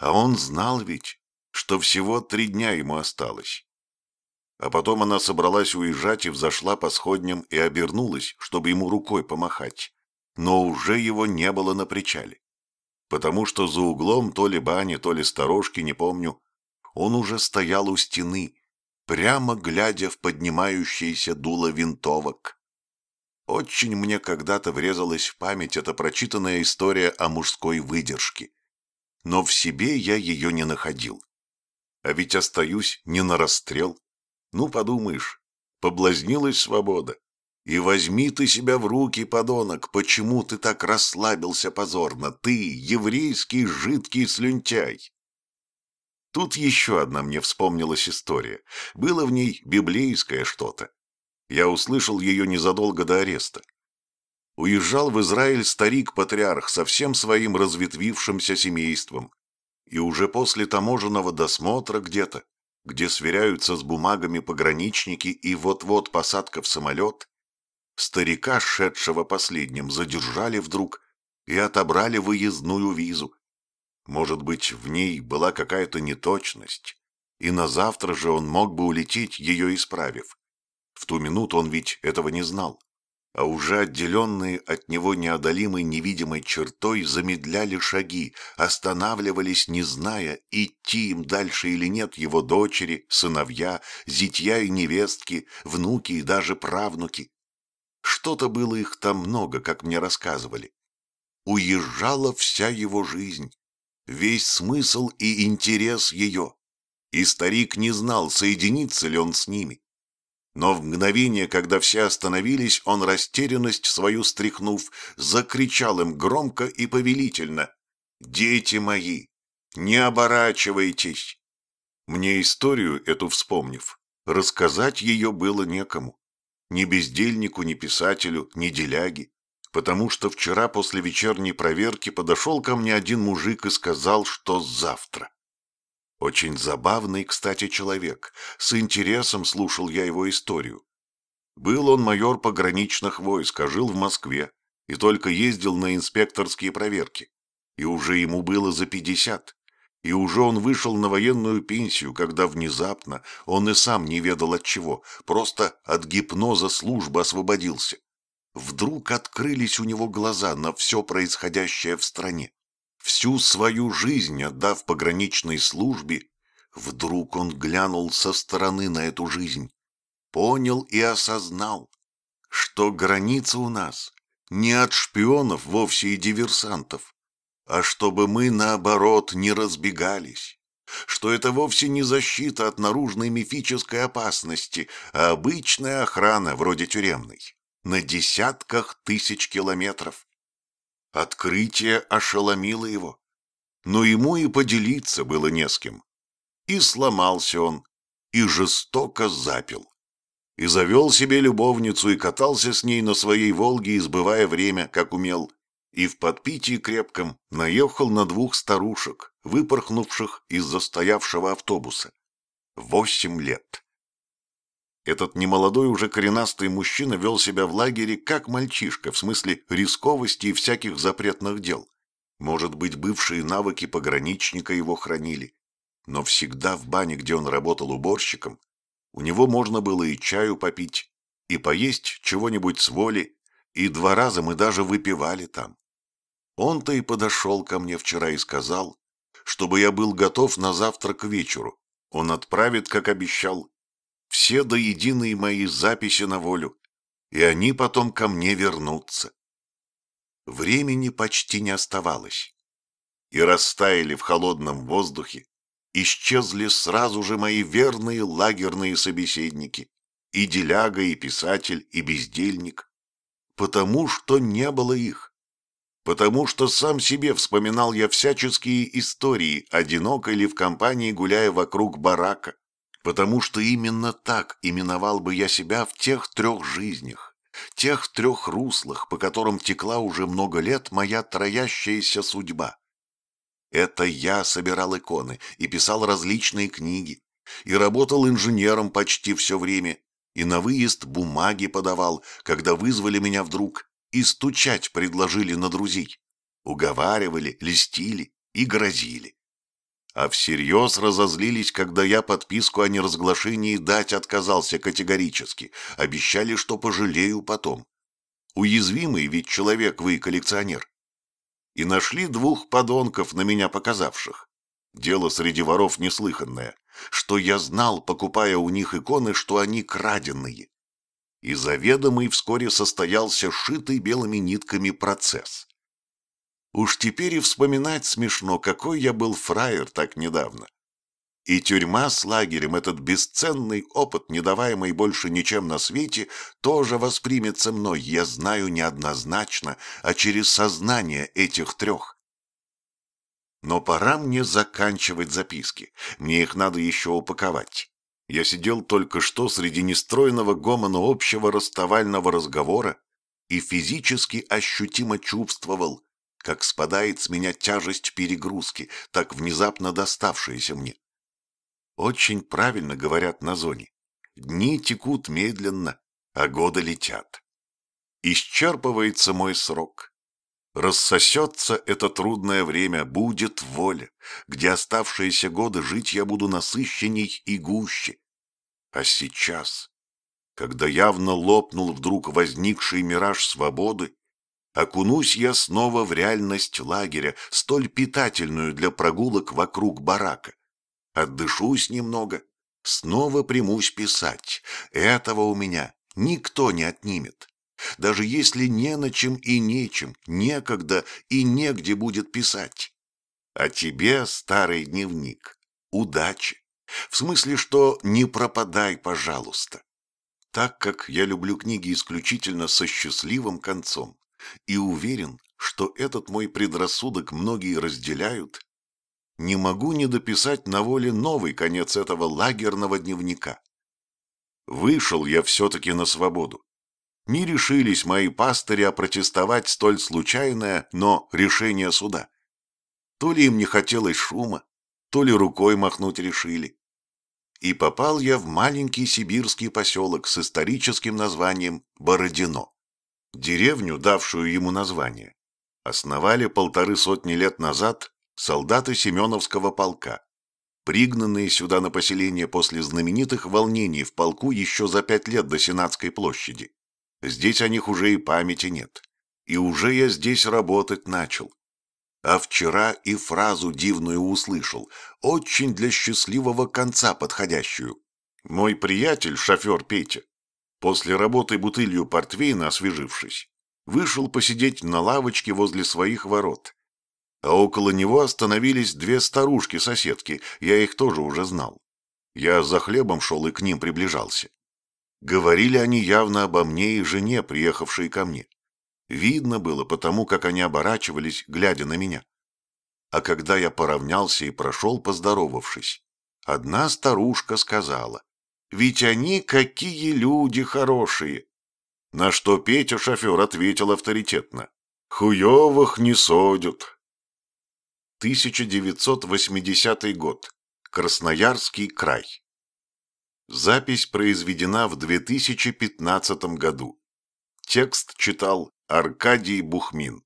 А он знал ведь, что всего три дня ему осталось. А потом она собралась уезжать и взошла по сходням и обернулась, чтобы ему рукой помахать. Но уже его не было на причале. Потому что за углом то ли бани, то ли сторожки, не помню, он уже стоял у стены, прямо глядя в поднимающееся дуло винтовок. Очень мне когда-то врезалась в память эта прочитанная история о мужской выдержке но в себе я ее не находил. А ведь остаюсь не на расстрел. Ну, подумаешь, поблазнилась свобода. И возьми ты себя в руки, подонок, почему ты так расслабился позорно, ты, еврейский жидкий слюнтяй? Тут еще одна мне вспомнилась история. Было в ней библейское что-то. Я услышал ее незадолго до ареста уезжал в Израиль старик-патриарх со всем своим разветвившимся семейством. И уже после таможенного досмотра где-то, где сверяются с бумагами пограничники и вот-вот посадка в самолет, старика, шедшего последним, задержали вдруг и отобрали выездную визу. Может быть, в ней была какая-то неточность, и на завтра же он мог бы улететь, ее исправив. В ту минуту он ведь этого не знал а уже отделенные от него неодолимой невидимой чертой замедляли шаги, останавливались, не зная, идти им дальше или нет его дочери, сыновья, зятья и невестки, внуки и даже правнуки. Что-то было их там много, как мне рассказывали. Уезжала вся его жизнь, весь смысл и интерес ее, и старик не знал, соединится ли он с ними. Но в мгновение, когда все остановились, он, растерянность свою стряхнув, закричал им громко и повелительно. «Дети мои, не оборачивайтесь!» Мне историю эту вспомнив, рассказать ее было некому. Ни бездельнику, ни писателю, ни деляге. Потому что вчера после вечерней проверки подошел ко мне один мужик и сказал, что завтра. Очень забавный, кстати, человек. С интересом слушал я его историю. Был он майор пограничных войск, а жил в Москве, и только ездил на инспекторские проверки. И уже ему было за пятьдесят. И уже он вышел на военную пенсию, когда внезапно, он и сам не ведал от чего, просто от гипноза службы освободился. Вдруг открылись у него глаза на все происходящее в стране. Всю свою жизнь отдав пограничной службе, вдруг он глянул со стороны на эту жизнь, понял и осознал, что граница у нас не от шпионов вовсе и диверсантов, а чтобы мы, наоборот, не разбегались, что это вовсе не защита от наружной мифической опасности, а обычная охрана, вроде тюремной, на десятках тысяч километров. Открытие ошеломило его, но ему и поделиться было не с кем. И сломался он, и жестоко запил. И завел себе любовницу, и катался с ней на своей «Волге», избывая время, как умел, и в подпитии крепком наехал на двух старушек, выпорхнувших из застоявшего автобуса. Восемь лет. Этот немолодой уже коренастый мужчина вел себя в лагере как мальчишка, в смысле рисковости и всяких запретных дел. Может быть, бывшие навыки пограничника его хранили. Но всегда в бане, где он работал уборщиком, у него можно было и чаю попить, и поесть чего-нибудь с воли, и два раза мы даже выпивали там. Он-то и подошел ко мне вчера и сказал, чтобы я был готов на завтра к вечеру. Он отправит, как обещал, все до единой мои записи на волю, и они потом ко мне вернутся. Времени почти не оставалось, и растаяли в холодном воздухе, исчезли сразу же мои верные лагерные собеседники, и деляга, и писатель, и бездельник, потому что не было их, потому что сам себе вспоминал я всяческие истории, одиноко или в компании гуляя вокруг барака, потому что именно так именовал бы я себя в тех трех жизнях, тех трех руслах, по которым текла уже много лет моя троящаяся судьба. Это я собирал иконы и писал различные книги, и работал инженером почти все время, и на выезд бумаги подавал, когда вызвали меня вдруг, и стучать предложили на друзей. Уговаривали, листили и грозили. А всерьез разозлились, когда я подписку о неразглашении дать отказался категорически, обещали, что пожалею потом. Уязвимый ведь человек вы, коллекционер. И нашли двух подонков, на меня показавших. Дело среди воров неслыханное, что я знал, покупая у них иконы, что они краденные. И заведомый вскоре состоялся шитый белыми нитками процесс. Уж теперь и вспоминать смешно, какой я был фраер так недавно. И тюрьма с лагерем, этот бесценный опыт, не даваемый больше ничем на свете, тоже воспримется мной, я знаю неоднозначно, а через сознание этих трех. Но пора мне заканчивать записки. Мне их надо еще упаковать. Я сидел только что среди нестроенного гомона общего расставального разговора и физически ощутимо чувствовал, как спадает с меня тяжесть перегрузки, так внезапно доставшаяся мне. Очень правильно говорят на зоне. Дни текут медленно, а годы летят. Исчерпывается мой срок. Рассосется это трудное время, будет воля, где оставшиеся годы жить я буду насыщенней и гуще. А сейчас, когда явно лопнул вдруг возникший мираж свободы, окунусь я снова в реальность лагеря, столь питательную для прогулок вокруг барака. Отдышусь немного, снова примусь писать. Этого у меня никто не отнимет. Даже если не на чем и нечем, некогда и негде будет писать. А тебе, старый дневник, удачи. В смысле, что не пропадай, пожалуйста. Так как я люблю книги исключительно со счастливым концом и уверен, что этот мой предрассудок многие разделяют, не могу не дописать на воле новый конец этого лагерного дневника. Вышел я все-таки на свободу не решились мои пастыри опротестовать столь случайное, но решение суда. То ли им не хотелось шума, то ли рукой махнуть решили. И попал я в маленький сибирский поселок с историческим названием Бородино. Деревню, давшую ему название, основали полторы сотни лет назад солдаты Семеновского полка, пригнанные сюда на поселение после знаменитых волнений в полку еще за пять лет до Сенатской площади. Здесь о них уже и памяти нет. И уже я здесь работать начал. А вчера и фразу дивную услышал, очень для счастливого конца подходящую. Мой приятель, шофер Петя, после работы бутылью портвейна освежившись, вышел посидеть на лавочке возле своих ворот. А около него остановились две старушки-соседки, я их тоже уже знал. Я за хлебом шел и к ним приближался. Говорили они явно обо мне и жене, приехавшей ко мне. Видно было потому, как они оборачивались, глядя на меня. А когда я поравнялся и прошел, поздоровавшись, одна старушка сказала, «Ведь они какие люди хорошие!» На что Петя, шофер, ответил авторитетно, «Хуевых не содят». 1980 год. Красноярский край. Запись произведена в 2015 году. Текст читал Аркадий Бухмин.